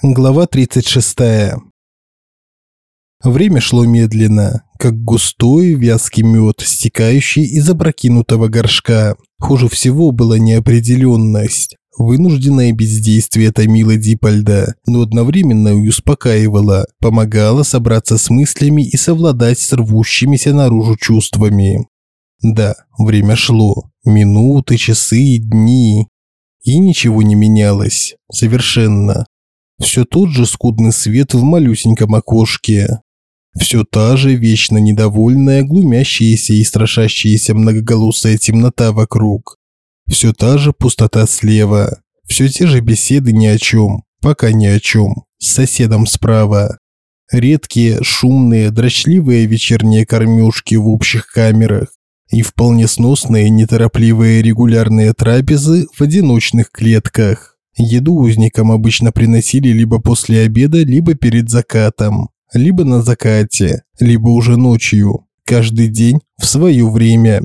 Глава 36. Время шло медленно, как густой вязкий мед, стекающий из опрокинутого горшка. Хуже всего была неопределенность. Вынужденное бездействие томило Дипольда, но одновременно и успокаивало, помогало собраться с мыслями и совладать с рвущимися наружу чувствами. Да, время шло. Минуты, часы, дни. И ничего не менялось. Совершенно. Все тот же скудный свет в малюсеньком окошке. Все та же вечно недовольная, глумящаяся и страшащаяся многоголосая темнота вокруг. Все та же пустота слева. Все те же беседы ни о чем, пока ни о чем, с соседом справа. Редкие, шумные, дрочливые вечерние кормежки в общих камерах и вполне сносные, неторопливые регулярные трапезы в одиночных клетках. Еду узникам обычно приносили либо после обеда, либо перед закатом, либо на закате, либо уже ночью, каждый день в свое время.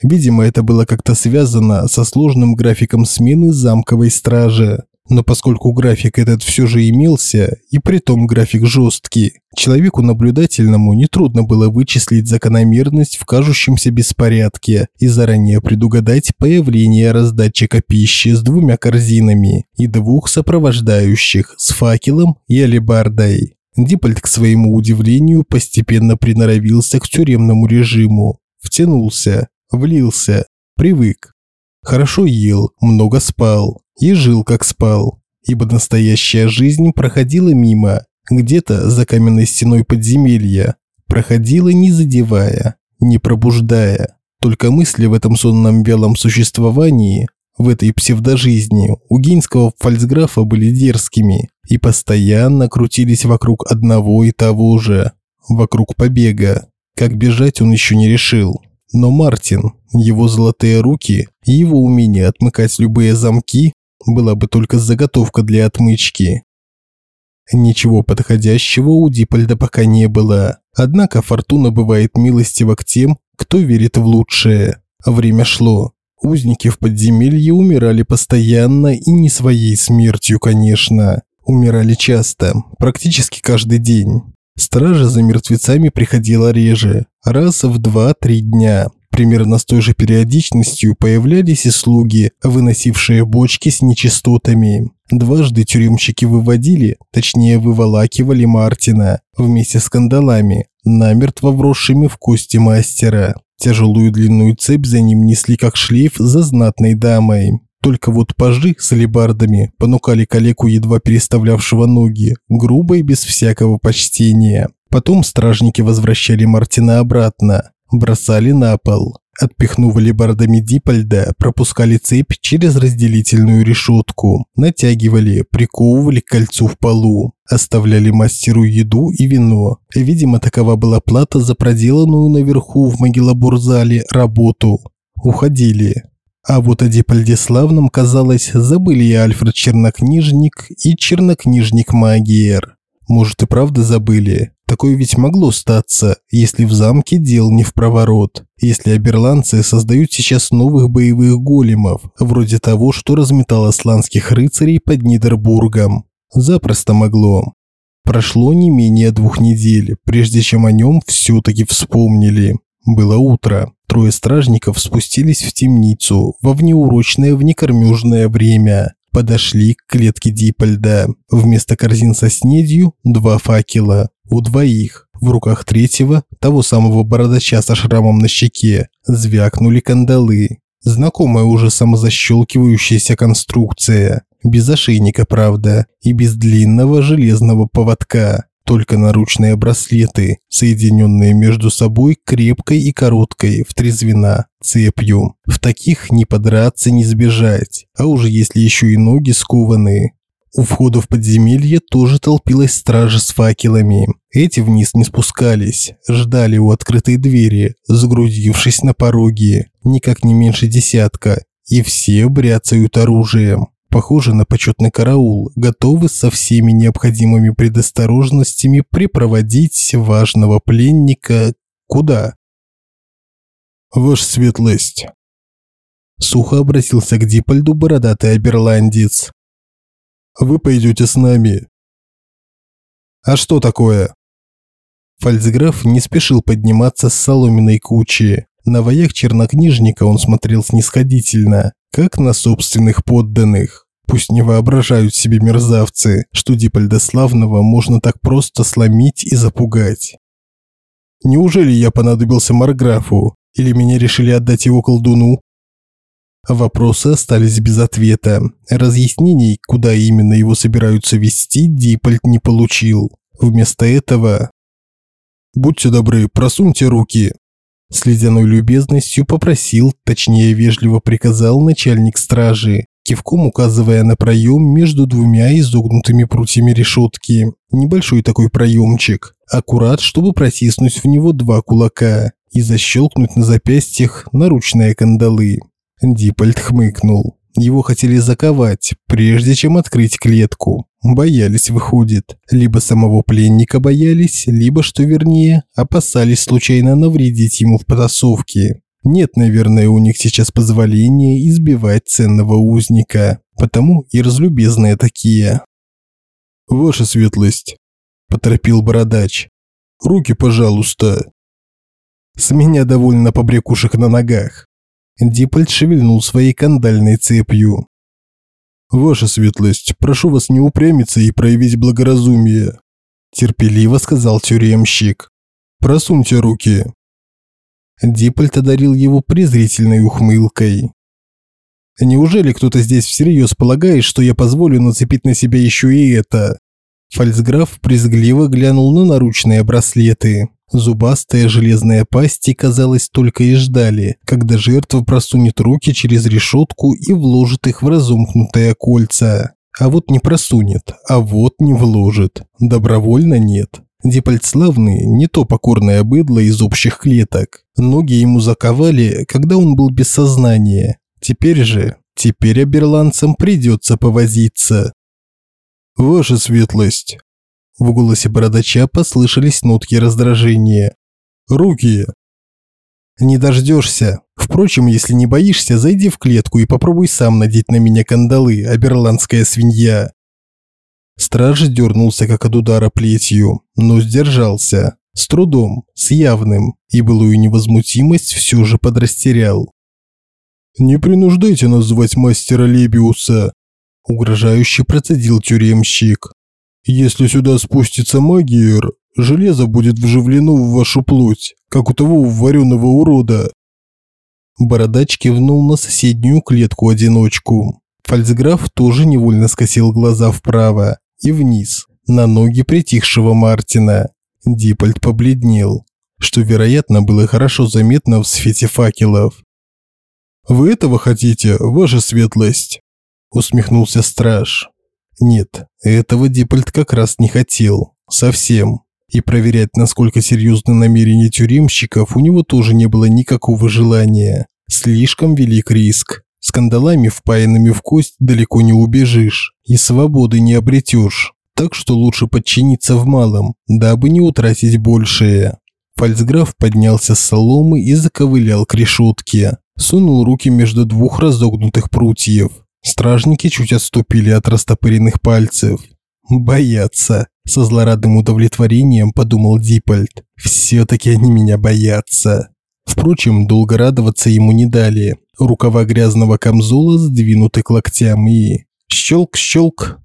Видимо, это было как-то связано со сложным графиком смены замковой стражи. Но поскольку график этот все же имелся, и притом график жесткий, человеку наблюдательному нетрудно было вычислить закономерность в кажущемся беспорядке и заранее предугадать появление раздатчика пищи с двумя корзинами и двух сопровождающих с факелом и алебардой. Диппольд, к своему удивлению, постепенно приноровился к тюремному режиму, втянулся, влился, привык. Хорошо ел, много спал, и жил как спал, ибо настоящая жизнь проходила мимо, где-то за каменной стеной подземелья, проходила не задевая, не пробуждая. Только мысли в этом сонном вялом существовании, в этой псевдожизни у гейнского фальцграфа были дерзкими и постоянно крутились вокруг одного и того же, вокруг побега. Как бежать он еще не решил. Но Мартин, его золотые руки и его умение отмыкать любые замки была бы только заготовка для отмычки. Ничего подходящего у Дипольда пока не было. Однако фортуна бывает милостива к тем, кто верит в лучшее. Время шло. Узники в подземелье умирали постоянно и не своей смертью, конечно. Умирали часто, практически каждый день. Стража за мертвецами приходила реже, раз в 2-3 дня. Примерно с той же периодичностью появлялись и слуги, выносившие бочки с нечистотами. Дважды тюремщики выводили, точнее выволакивали Мартина вместе с кандалами, намертво вросшими в кости мастера. Тяжелую длинную цепь за ним несли как шлейф за знатной дамой. Только вот пажи с алебардами понукали калеку, едва переставлявшего ноги, грубо и без всякого почтения. Потом стражники возвращали Мартина обратно, бросали на пол. Отпихнув алебардами Дипольда, пропускали цепь через разделительную решетку, натягивали, приковывали к кольцу в полу, оставляли мастеру еду и вино. Видимо, такова была плата за проделанную наверху в могилобурзале работу. Уходили. А вот о Дипольде Славном, казалось, забыли и Альфред Чернокнижник, и Чернокнижник Магиер. Может и правда забыли. Такое ведь могло статься, если в замке дел не в проворот. Если аберландцы создают сейчас новых боевых големов, вроде того, что разметал асланских рыцарей под Нидербургом. Запросто могло. Прошло не менее двух недель, прежде чем о нем все-таки вспомнили. Было утро. Трое стражников спустились в темницу во внеурочное внекормежное время подошли к клетке Дипольда. Вместо корзин со снедью – два факела. У двоих, в руках третьего, того самого бородача со шрамом на щеке, звякнули кандалы. Знакомая уже самозащелкивающаяся конструкция. Без ошейника, правда, и без длинного железного поводка. Только наручные браслеты, соединенные между собой крепкой и короткой в три звена цепью. В таких не подраться, не сбежать. А уже если еще и ноги скованы. У входа в подземелье тоже толпилась стража с факелами. Эти вниз не спускались, ждали у открытой двери, загрузившись на пороге, никак не меньше десятка, и все бряцают оружием похоже на почетный караул, готовы со всеми необходимыми предосторожностями припроводить важного пленника куда? Ваша светлость. Сухо обратился к Дипольду бородатый оберландец. Вы пойдете с нами. А что такое? Фальцграф не спешил подниматься с соломенной кучи. На воях чернокнижника он смотрел снисходительно, как на собственных подданных. Пусть не воображают себе мерзавцы, что Дипольда Славного можно так просто сломить и запугать. Неужели я понадобился Марграфу? Или меня решили отдать его колдуну? Вопросы остались без ответа. Разъяснений, куда именно его собираются вести, Дипольд не получил. Вместо этого... «Будьте добры, просуньте руки», с ледяной любезностью попросил, точнее вежливо приказал начальник стражи, кивком указывая на проем между двумя изогнутыми прутьями решетки. Небольшой такой проемчик, аккурат, чтобы протиснуть в него два кулака и защелкнуть на запястьях наручные кандалы. Дипольд хмыкнул. Его хотели заковать, прежде чем открыть клетку. Боялись, выходит. Либо самого пленника боялись, либо, что вернее, опасались случайно навредить ему в потасовке. Нет, наверное, у них сейчас позволения избивать ценного узника. Потому и разлюбезные такие. «Ваша светлость», – поторопил бородач. «Руки, пожалуйста». С меня довольно побрякушек на ногах. Дипольд шевельнул своей кандальной цепью. «Ваша светлость, прошу вас не упрямиться и проявить благоразумие», терпеливо сказал тюремщик. «Просуньте руки». Дипольд одарил его презрительной ухмылкой. «Неужели кто-то здесь всерьез полагает, что я позволю нацепить на себя еще и это?» Фальцграф презрительно глянул на наручные браслеты. Зубастые железные пасти, казалось, только и ждали, когда жертва просунет руки через решетку и вложит их в разомкнутые кольца. А вот не просунет, а вот не вложит. Добровольно нет. Депальцлавный не то покорное быдло из общих клеток. Ноги ему заковали, когда он был без сознания. Теперь же, теперь оберландцам придется повозиться. «Ваша светлость», в голосе бородача послышались нотки раздражения. «Руки!» «Не дождешься. Впрочем, если не боишься, зайди в клетку и попробуй сам надеть на меня кандалы, оберландская свинья». Страж дернулся, как от удара плетью, но сдержался. С трудом, с явным, и былую невозмутимость все же подрастерял. «Не принуждайте называть мастера Лебиуса», – угрожающе процедил тюремщик. Если сюда спустится магиер, железо будет вживлено в вашу плоть, как у того вареного урода. Бородач кивнул на соседнюю клетку-одиночку. Фальцграф тоже невольно скосил глаза вправо и вниз, на ноги притихшего Мартина. Дипольд побледнел, что, вероятно, было хорошо заметно в свете факелов. «Вы этого хотите, ваша светлость?» – усмехнулся страж. Нет, этого Диппольд как раз не хотел. Совсем. И проверять, насколько серьезны намерения тюремщиков, у него тоже не было никакого желания. Слишком велик риск. Скандалами, впаянными в кость, далеко не убежишь. И свободы не обретешь. Так что лучше подчиниться в малом, дабы не утратить большее. Фальцграф поднялся с соломы и заковылял к решетке. Сунул руки между двух разогнутых прутьев. Стражники чуть отступили от растопыренных пальцев. «Боятся», – со злорадным удовлетворением подумал Дипольд. «Все-таки они меня боятся». Впрочем, долго радоваться ему не дали. Рукава грязного камзола сдвинуты к локтям и... Щелк-щелк.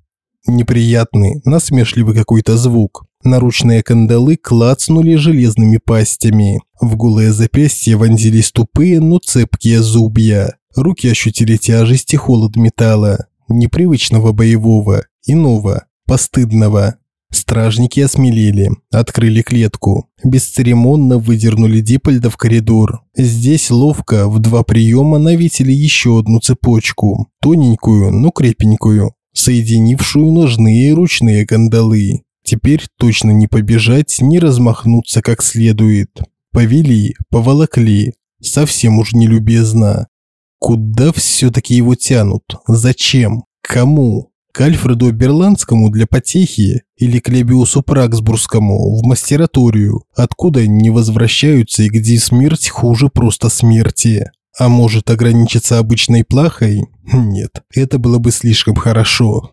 Неприятный, насмешливый какой-то звук. Наручные кандалы клацнули железными пастями. В голые запястья вонзились тупые, но цепкие зубья. Руки ощутили тяжесть и холод металла, непривычного боевого, иного, постыдного. Стражники осмелели, открыли клетку, бесцеремонно выдернули Дипольда в коридор. Здесь ловко в два приема навесили еще одну цепочку, тоненькую, но крепенькую, соединившую ножные и ручные кандалы. Теперь точно не побежать, не размахнуться как следует. Повели, поволокли, совсем уж нелюбезно. Куда все-таки его тянут? Зачем? Кому? К Альфреду Берландскому для потехи или к Лебиусу Праксбургскому в мастераторию, откуда не возвращаются и где смерть хуже просто смерти? А может ограничиться обычной плахой? Нет, это было бы слишком хорошо.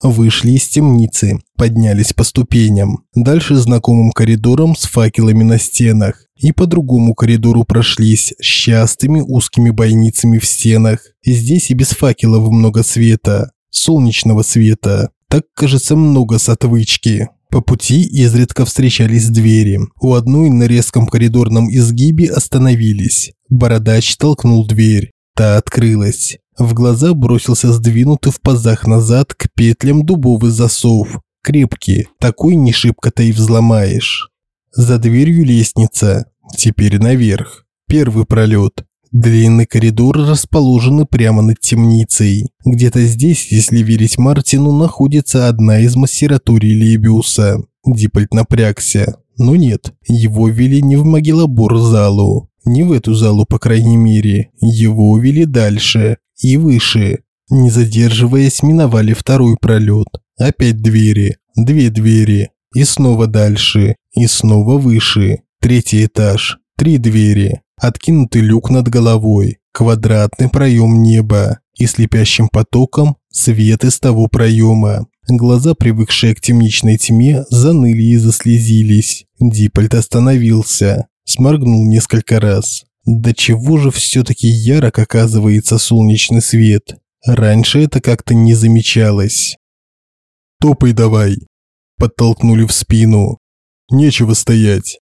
Вышли из темницы, поднялись по ступеням. Дальше знакомым коридором с факелами на стенах. И по другому коридору прошлись с частыми узкими бойницами в стенах. Здесь и без факелов много света. Солнечного света. Так, кажется, много с отвычки. По пути изредка встречались двери. У одной на резком коридорном изгибе остановились. Бородач толкнул дверь. Та открылась. В глаза бросился сдвинутый в пазах назад к петлям дубовый засов. Крепкий, такой не шибко-то и взломаешь. За дверью лестница, теперь наверх. Первый пролет. Длинный коридор расположен прямо над темницей. Где-то здесь, если верить Мартину, находится одна из массературий Лебиуса. Диппольт напрягся. Но нет, его вели не в могилобор-залу. Не в эту залу, по крайней мере. Его увели дальше и выше. Не задерживаясь, миновали второй пролет. Опять двери, две двери. И снова дальше, и снова выше. Третий этаж, три двери. Откинутый люк над головой, квадратный проем неба и слепящим потоком свет из того проема. Глаза, привыкшие к темничной тьме, заныли и заслезились. Диппольт остановился. Сморгнул несколько раз. Да чего же все-таки ярок оказывается солнечный свет. Раньше это как-то не замечалось. «Топай давай!» Подтолкнули в спину. «Нечего стоять!»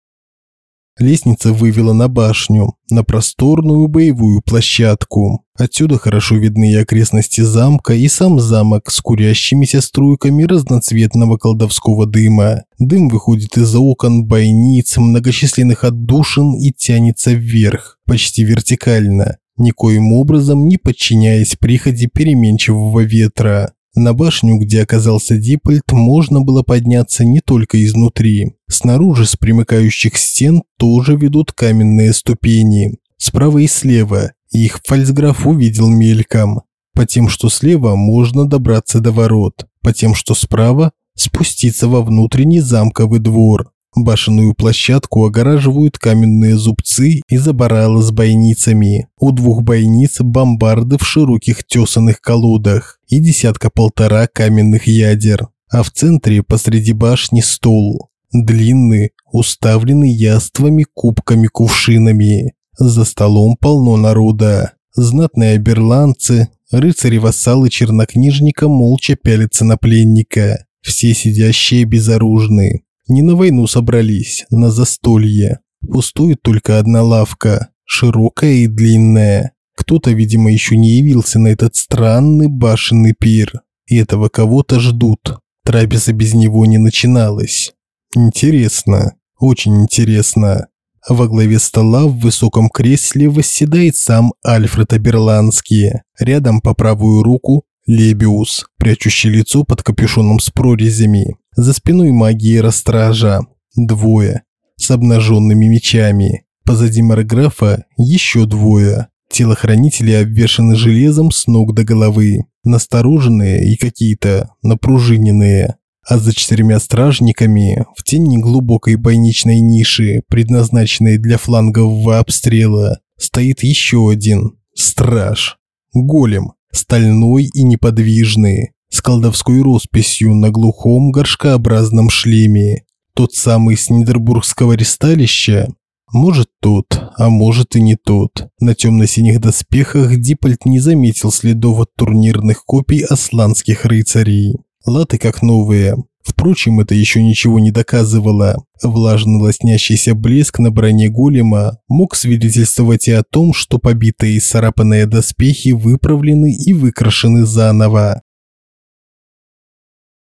Лестница вывела на башню, на просторную боевую площадку. Отсюда хорошо видны и окрестности замка, и сам замок с курящимися струйками разноцветного колдовского дыма. Дым выходит из окон, бойниц, многочисленных отдушин и тянется вверх, почти вертикально, никоим образом не подчиняясь приходе переменчивого ветра. На башню, где оказался Диппольт, можно было подняться не только изнутри. Снаружи с примыкающих стен тоже ведут каменные ступени. Справа и слева. Их фальцграф увидел мельком. По тем, что слева, можно добраться до ворот. По тем, что справа, спуститься во внутренний замковый двор. Башенную площадку огораживают каменные зубцы и заборалы с бойницами. У двух бойниц бомбарды в широких тесаных колодах и десятка-полтора каменных ядер. А в центре посреди башни стол. Длинный, уставленный яствами, кубками, кувшинами. За столом полно народа. Знатные оберландцы, рыцари-вассалы чернокнижника молча пялятся на пленника. Все сидящие безоружны. Не на войну собрались, на застолье. Пустует только одна лавка, широкая и длинная. Кто-то, видимо, еще не явился на этот странный башенный пир. И этого кого-то ждут. Трапеза без него не начиналась. Интересно, очень интересно. Во главе стола в высоком кресле восседает сам Альфред Аберландский. Рядом по правую руку Лебиус, прячущий лицо под капюшоном с прорезями. За спиной магии стража. Двое. С обнаженными мечами. Позади Марграфа еще двое. Телохранители обвешаны железом с ног до головы. Настороженные и какие-то напружиненные. А за четырьмя стражниками в тени глубокой бойничной ниши, предназначенной для флангового обстрела, стоит еще один страж. Голем, стальной и неподвижный, с колдовской росписью на глухом горшкообразном шлеме. Тот самый с Нидербургского ресталища? Может тот, а может и не тот. На темно-синих доспехах Диппольт не заметил следов от турнирных копий асланских рыцарей. Латы как новые. Впрочем, это еще ничего не доказывало. Влажный лоснящийся блеск на броне голема мог свидетельствовать и о том, что побитые и царапанные доспехи выправлены и выкрашены заново.